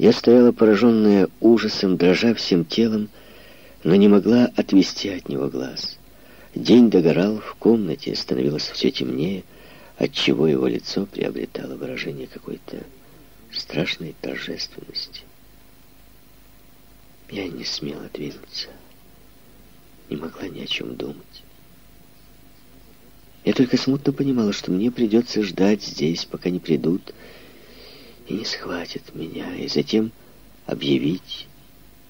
Я стояла пораженная ужасом, дрожа всем телом, но не могла отвести от него глаз. День догорал, в комнате становилось все темнее, отчего его лицо приобретало выражение какой-то страшной торжественности. Я не смела двинуться, не могла ни о чем думать. Я только смутно понимала, что мне придется ждать здесь, пока не придут и не схватят меня, и затем объявить,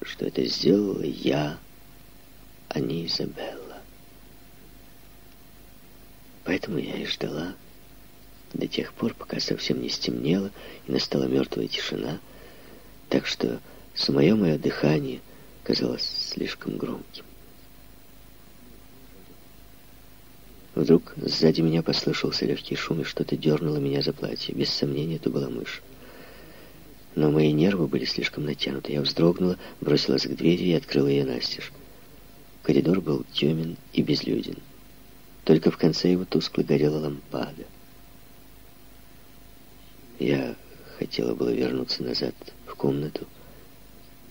что это сделала я, а не Изабелла. Поэтому я и ждала до тех пор, пока совсем не стемнело и настала мертвая тишина, так что самое мое дыхание казалось слишком громким. Вдруг сзади меня послышался легкий шум, и что-то дернуло меня за платье. Без сомнения, это была мышь. Но мои нервы были слишком натянуты. Я вздрогнула, бросилась к двери и открыла ее настежь. Коридор был темен и безлюден. Только в конце его тускло горела лампада. Я хотела было вернуться назад в комнату,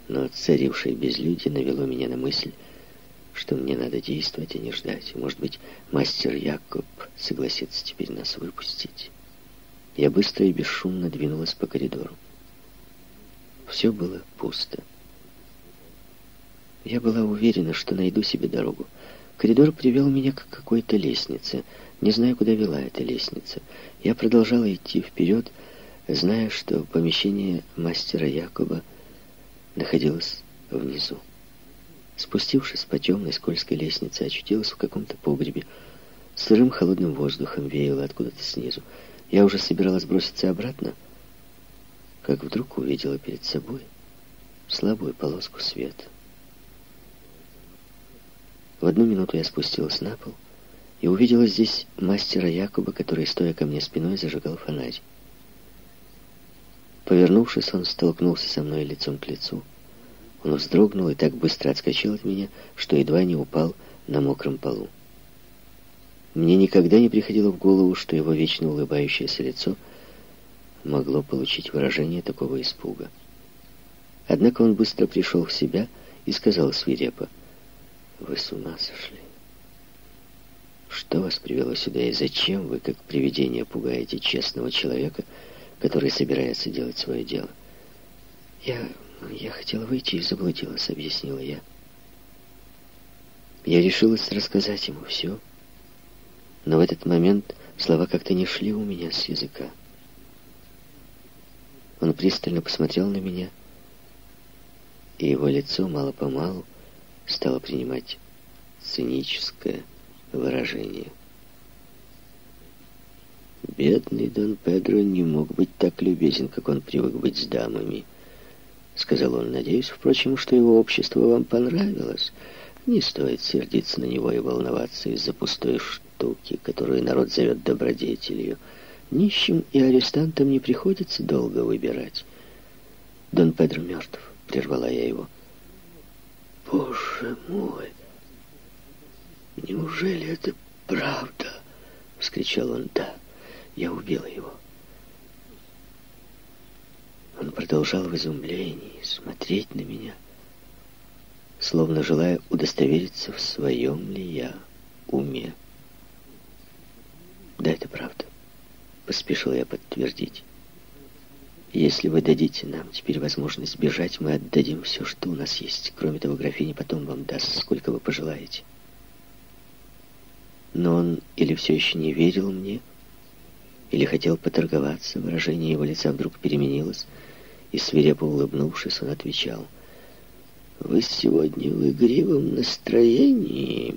но царившее безлюдие навело меня на мысль, что мне надо действовать, а не ждать. Может быть, мастер Якоб согласится теперь нас выпустить. Я быстро и бесшумно двинулась по коридору. Все было пусто. Я была уверена, что найду себе дорогу. Коридор привел меня к какой-то лестнице. Не знаю, куда вела эта лестница. Я продолжала идти вперед, зная, что помещение мастера Якоба находилось внизу. Спустившись по темной скользкой лестнице, очутилась в каком-то погребе. Сырым холодным воздухом веяло откуда-то снизу. Я уже собиралась броситься обратно, как вдруг увидела перед собой слабую полоску света. В одну минуту я спустилась на пол и увидела здесь мастера Якуба, который, стоя ко мне спиной, зажигал фонарь. Повернувшись, он столкнулся со мной лицом к лицу. Он вздрогнул и так быстро отскочил от меня, что едва не упал на мокром полу. Мне никогда не приходило в голову, что его вечно улыбающееся лицо могло получить выражение такого испуга. Однако он быстро пришел в себя и сказал свирепо, «Вы с ума сошли? Что вас привело сюда и зачем вы, как привидение, пугаете честного человека, который собирается делать свое дело?» «Я «Я хотела выйти и заблудилась», — объяснила я. Я решилась рассказать ему все, но в этот момент слова как-то не шли у меня с языка. Он пристально посмотрел на меня, и его лицо мало-помалу стало принимать циническое выражение. Бедный Дон Педро не мог быть так любезен, как он привык быть с дамами —— сказал он. «Надеюсь, впрочем, что его общество вам понравилось. Не стоит сердиться на него и волноваться из-за пустой штуки, которую народ зовет добродетелью. Нищим и арестантам не приходится долго выбирать». «Дон Педро мертв», — прервала я его. «Боже мой! Неужели это правда?» — вскричал он. «Да, я убила его». Он продолжал в изумлении смотреть на меня, словно желая удостовериться, в своем ли я уме. Да, это правда. Поспешил я подтвердить. Если вы дадите нам теперь возможность бежать, мы отдадим все, что у нас есть. Кроме того, графиня потом вам даст, сколько вы пожелаете. Но он или все еще не верил мне, или хотел поторговаться. Выражение его лица вдруг переменилось, и, свирепо улыбнувшись, он отвечал, «Вы сегодня в игривом настроении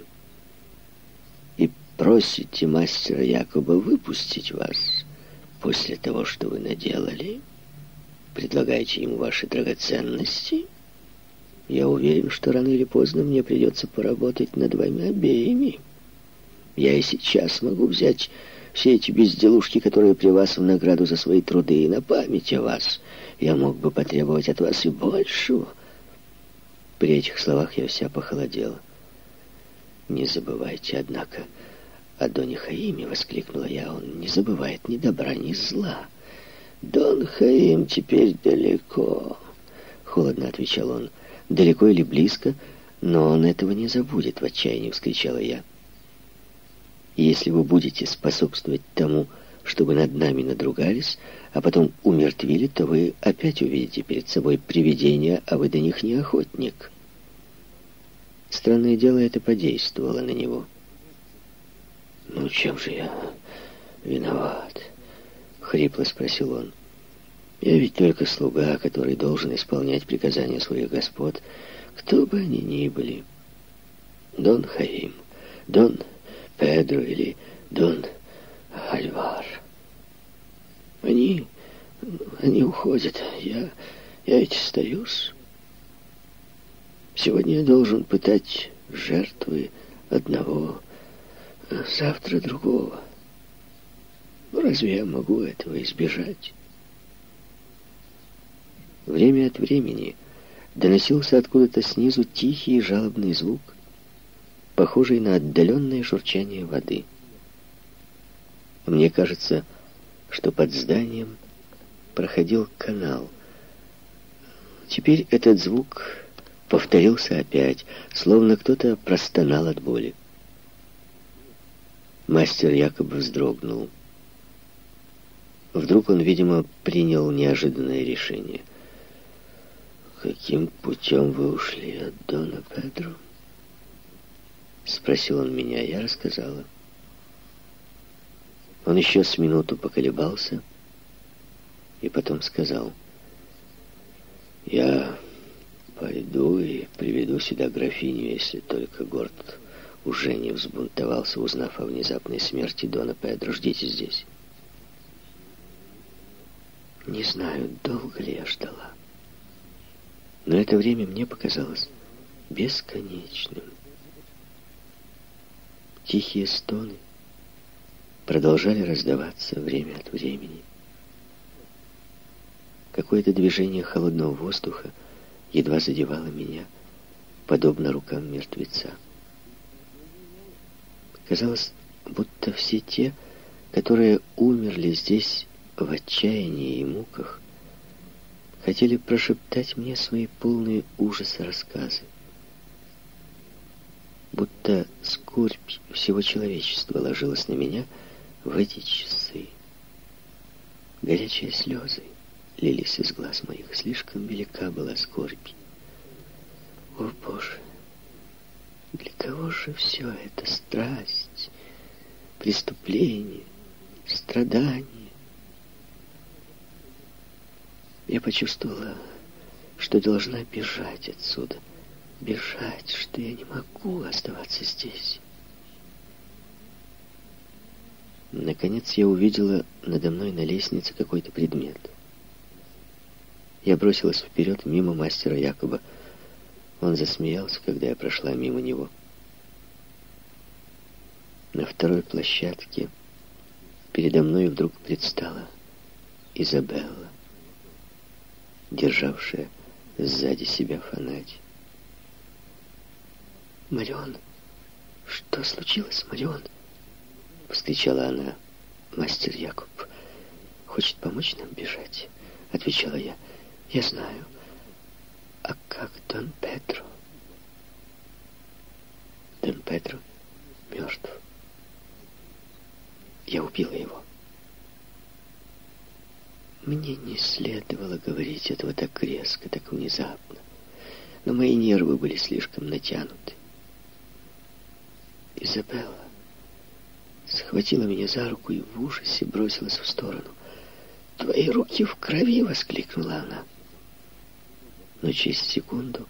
и просите мастера Якоба выпустить вас после того, что вы наделали? Предлагаете ему ваши драгоценности?» Я уверен, что рано или поздно мне придется поработать над вами обеими. Я и сейчас могу взять все эти безделушки, которые при вас в награду за свои труды и на память о вас. Я мог бы потребовать от вас и большего. При этих словах я вся похолодела. Не забывайте, однако, о Доне Хаиме, воскликнула я. Он не забывает ни добра, ни зла. Дон Хаим теперь далеко. Холодно отвечал он. Далеко или близко, но он этого не забудет, в отчаянии вскричала я. Если вы будете способствовать тому, чтобы над нами надругались, а потом умертвили, то вы опять увидите перед собой привидения, а вы до них не охотник. Странное дело, это подействовало на него. «Ну, чем же я виноват?» — хрипло спросил он. «Я ведь только слуга, который должен исполнять приказания своих господ, кто бы они ни были. Дон Хаим, Дон Педро или Дон Альвар. Они, они уходят, я, я ведь остаюсь». Сегодня я должен пытать жертвы одного, завтра другого. Разве я могу этого избежать? Время от времени доносился откуда-то снизу тихий и жалобный звук, похожий на отдаленное журчание воды. Мне кажется, что под зданием проходил канал. Теперь этот звук повторился опять, словно кто-то простонал от боли. Мастер якобы вздрогнул. Вдруг он, видимо, принял неожиданное решение. «Каким путем вы ушли от Дона Педро?» Спросил он меня, я рассказала. Он еще с минуту поколебался и потом сказал. «Я Пойду и приведу сюда графиню, если только Горд уже не взбунтовался, узнав о внезапной смерти Дона Педро. Ждите здесь. Не знаю, долго ли я ждала. Но это время мне показалось бесконечным. Тихие стоны продолжали раздаваться время от времени. Какое-то движение холодного воздуха едва задевала меня, подобно рукам мертвеца. Казалось, будто все те, которые умерли здесь в отчаянии и муках, хотели прошептать мне свои полные ужаса рассказы. Будто скорбь всего человечества ложилась на меня в эти часы. Горячие слезы лились из глаз моих. Слишком велика была скорбь. О, Боже! Для кого же все это? Страсть, преступление, страдание. Я почувствовала, что должна бежать отсюда. Бежать, что я не могу оставаться здесь. Наконец я увидела надо мной на лестнице какой-то предмет — я бросилась вперед мимо мастера Якоба. Он засмеялся, когда я прошла мимо него. На второй площадке передо мной вдруг предстала Изабелла, державшая сзади себя фонарь. «Марион, что случилось, Марион?» — вскричала она. «Мастер Якоб хочет помочь нам бежать», — отвечала я. Я знаю. А как Дон Педро? Дон Педро мертв. Я убила его. Мне не следовало говорить этого так резко, так внезапно. Но мои нервы были слишком натянуты. Изабелла схватила меня за руку и в ужасе бросилась в сторону. «Твои руки в крови!» — воскликнула она но через секунду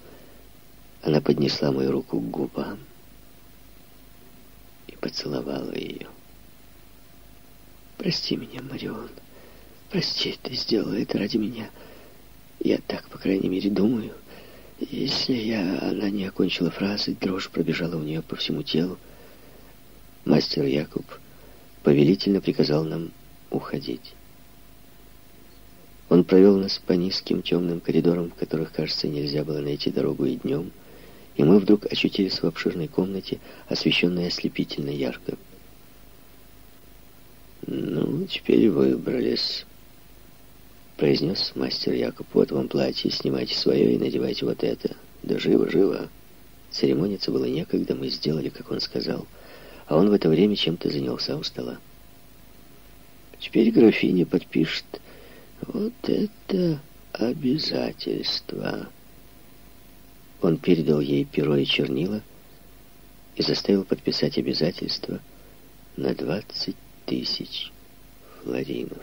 она поднесла мою руку к губам и поцеловала ее. «Прости меня, Марион. Прости, ты сделала это ради меня. Я так, по крайней мере, думаю. Если я...» Она не окончила фразы, дрожь пробежала у нее по всему телу. Мастер Якуб повелительно приказал нам уходить. Он провел нас по низким темным коридорам, в которых, кажется, нельзя было найти дорогу и днем, и мы вдруг очутились в обширной комнате, освещенной ослепительно ярко. «Ну, теперь выбрались», — произнес мастер Якоб. «Вот вам платье, снимайте свое и надевайте вот это. Да живо, живо!» Церемониться было некогда, мы сделали, как он сказал, а он в это время чем-то занялся у стола. Теперь графиня подпишет вот это обязательство. Он передал ей перо и чернила и заставил подписать обязательство на двадцать тысяч флоринов.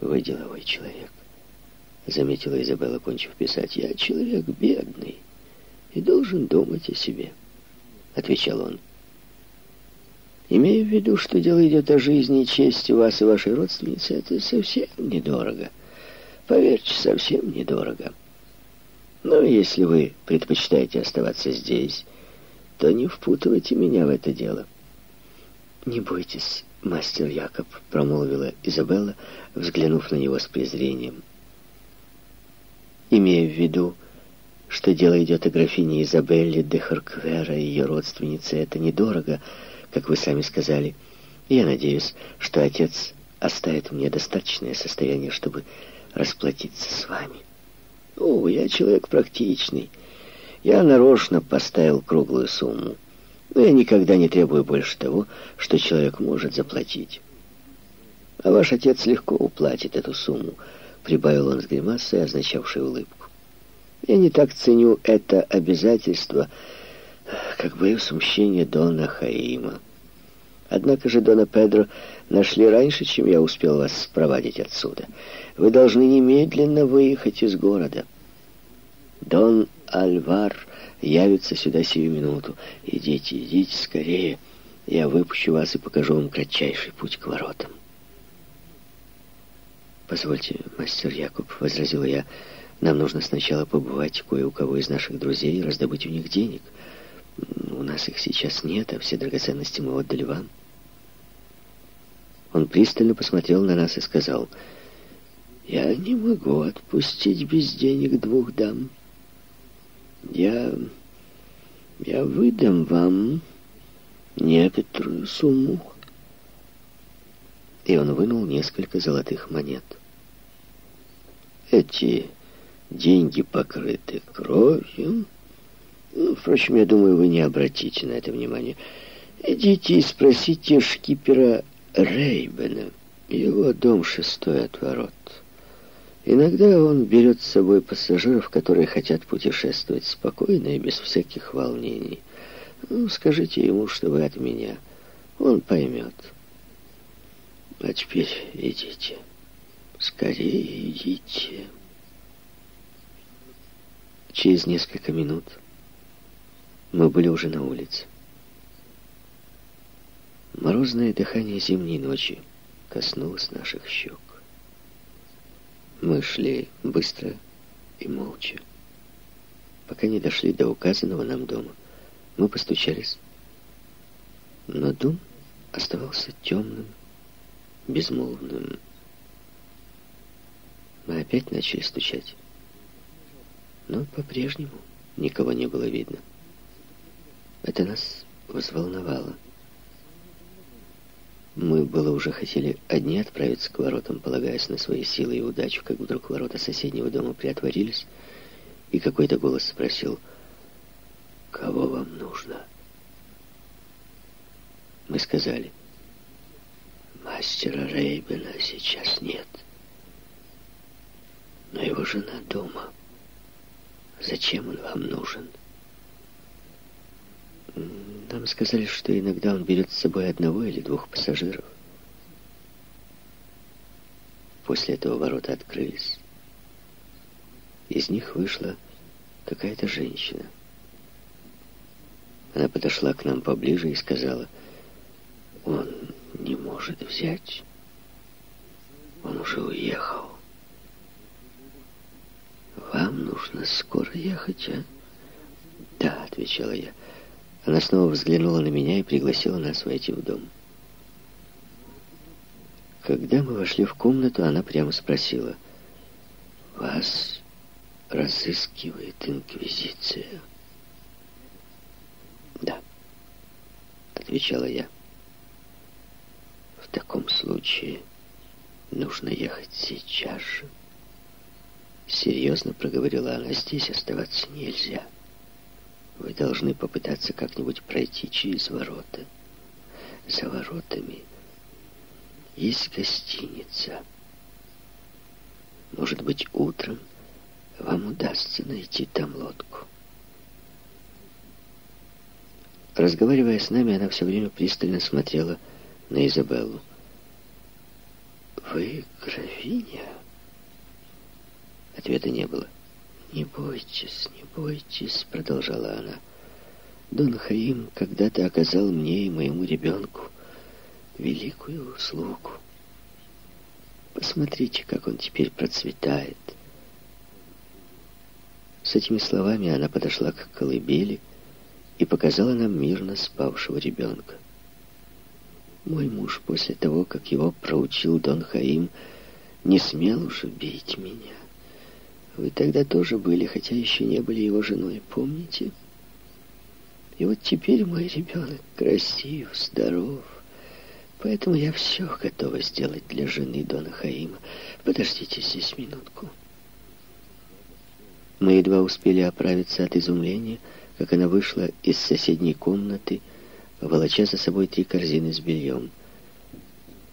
«Вы деловой человек», — заметила Изабелла, кончив писать. «Я человек бедный и должен думать о себе», — отвечал он. «Имея в виду, что дело идет о жизни и чести вас и вашей родственницы, это совсем недорого. Поверьте, совсем недорого. Но если вы предпочитаете оставаться здесь, то не впутывайте меня в это дело». «Не бойтесь, мастер Якоб», — промолвила Изабелла, взглянув на него с презрением. Имея в виду, что дело идет о графине Изабелле де Харквера и ее родственнице, это недорого, как вы сами сказали. Я надеюсь, что отец оставит мне достаточное состояние, чтобы расплатиться с вами. О, я человек практичный. Я нарочно поставил круглую сумму. Но я никогда не требую больше того, что человек может заплатить. А ваш отец легко уплатит эту сумму, прибавил он с гримасой, означавшей улыбку. Я не так ценю это обязательство, как боюсь мщения Дона Хаима. Однако же Дона Педро нашли раньше, чем я успел вас спровадить отсюда. Вы должны немедленно выехать из города. Дон Альвар явится сюда сию минуту. Идите, идите скорее. Я выпущу вас и покажу вам кратчайший путь к воротам. «Позвольте, мастер Якуб», — возразила я, — «нам нужно сначала побывать кое у кого из наших друзей и раздобыть у них денег. У нас их сейчас нет, а все драгоценности мы отдали вам». Он пристально посмотрел на нас и сказал, «Я не могу отпустить без денег двух дам. Я... я выдам вам некоторую сумму». И он вынул несколько золотых монет. Эти деньги покрыты кровью. Ну, впрочем, я думаю, вы не обратите на это внимание. Идите и спросите шкипера Рейбена. Его дом шестой от ворот. Иногда он берет с собой пассажиров, которые хотят путешествовать спокойно и без всяких волнений. Ну, скажите ему, что вы от меня. Он поймет. А теперь идите. Скорее идите. Через несколько минут мы были уже на улице. Морозное дыхание зимней ночи коснулось наших щек. Мы шли быстро и молча. Пока не дошли до указанного нам дома, мы постучались. Но дом оставался темным, безмолвным. Мы опять начали стучать. Но по-прежнему никого не было видно. Это нас взволновало. Мы было уже хотели одни отправиться к воротам, полагаясь на свои силы и удачу, как вдруг ворота соседнего дома приотворились, и какой-то голос спросил, «Кого вам нужно?» Мы сказали, «Мастера Рейбена сейчас нет» но его жена дома. Зачем он вам нужен? Нам сказали, что иногда он берет с собой одного или двух пассажиров. После этого ворота открылись. Из них вышла какая-то женщина. Она подошла к нам поближе и сказала, он не может взять. Он уже уехал. «Вам нужно скоро ехать, а?» «Да», — отвечала я. Она снова взглянула на меня и пригласила нас войти в дом. Когда мы вошли в комнату, она прямо спросила, «Вас разыскивает Инквизиция?» «Да», — отвечала я. «В таком случае Нужно ехать сейчас же. Серьезно проговорила она, здесь оставаться нельзя. Вы должны попытаться как-нибудь пройти через ворота. За воротами есть гостиница. Может быть, утром вам удастся найти там лодку. Разговаривая с нами, она все время пристально смотрела на Изабеллу. «Вы графиня?» Ответа не было. «Не бойтесь, не бойтесь», — продолжала она. «Дон Хаим когда-то оказал мне и моему ребенку великую услугу. Посмотрите, как он теперь процветает». С этими словами она подошла к колыбели и показала нам мирно спавшего ребенка. Мой муж после того, как его проучил Дон Хаим, не смел уже бить меня. Вы тогда тоже были, хотя еще не были его женой, помните? И вот теперь мой ребенок красив, здоров. Поэтому я все готова сделать для жены Дона Хаима. Подождите здесь минутку. Мы едва успели оправиться от изумления, как она вышла из соседней комнаты, волоча за собой три корзины с бельем.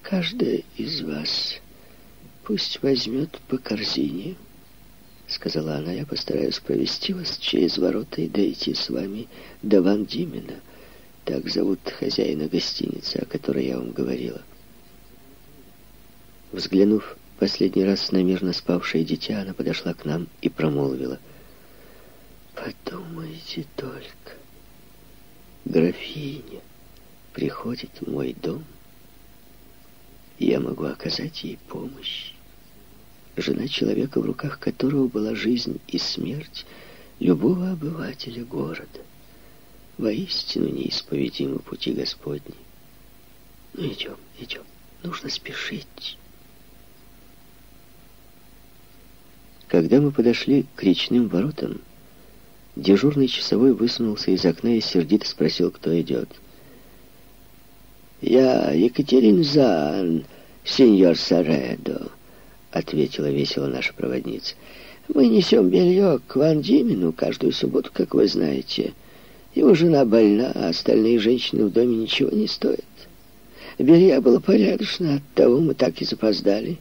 «Каждая из вас пусть возьмет по корзине», — сказала она. «Я постараюсь провести вас через ворота и дойти с вами до Ван Димена. Так зовут хозяина гостиницы, о которой я вам говорила». Взглянув последний раз на мирно спавшее дитя, она подошла к нам и промолвила. «Подумайте только, графиня приходит в мой дом, я могу оказать ей помощь. Жена человека, в руках которого была жизнь и смерть любого обывателя города. Воистину неисповедимы пути Господни. Ну, идем, идем. Нужно спешить. Когда мы подошли к речным воротам, дежурный часовой высунулся из окна и сердито спросил, кто идет. «Я Екатерин Зан, сеньор Саредо», — ответила весело наша проводница. «Мы несем белье к Ван Димину каждую субботу, как вы знаете. Его жена больна, а остальные женщины в доме ничего не стоят. Белья было порядочно, оттого мы так и запоздали».